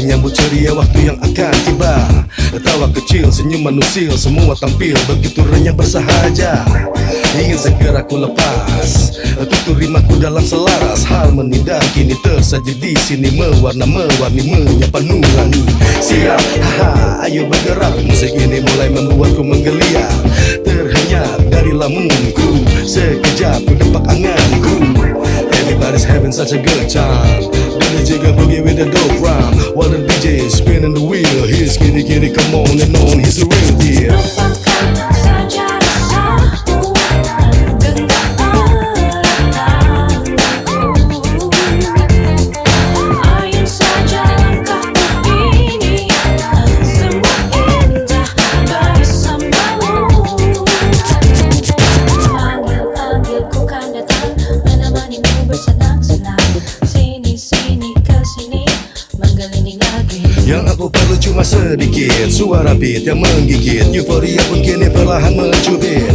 Menyambut ceria waktu yang akan tiba. Tawa kecil, senyum manusia Semua tampil begitu renyah bersahaja. Ingin segera ku lepas Tutur rimaku dalam selaras. Hal menindah kini tersaji di sini Mewarna mewarni menyapa nurani. Siap, haha, ayo bergerak. Musik ini mulai membuatku menggeliat. Terhenyap dari lamunku Sekejap ku depak anganku. Everybody's having such a good time. Jigger boogie with the dope rhyme. While the DJ is spinning the wheel. Here's Kitty Kitty, come on and on. He's a real deal Yang aku perlu cuma sedikit Suara beat yang menggigit. Euforia pun kini perlahan mencubit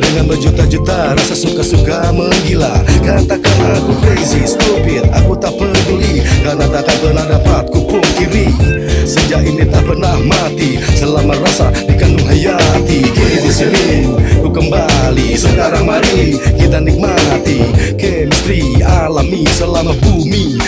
Dengan berjuta-juta rasa suka-suka menggila. Katakan aku crazy, stupid Aku tak peduli. Karena takkan pernah dapat ku pungkiri Sejak ini tak pernah mati. Selama rasa dikandung hayati. Kini di sini ku kembali. Sekarang mari kita nikmati. Chemistry alami selama bumi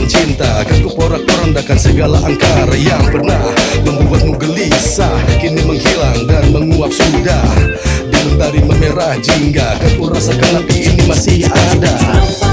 dengan cinta. Kan ku porak-porandakan segala angkara Yang pernah membuatmu gelisah Kini menghilang dan menguap sudah. Di mentari memerah jingga Kan ku rasakan api ini masih ada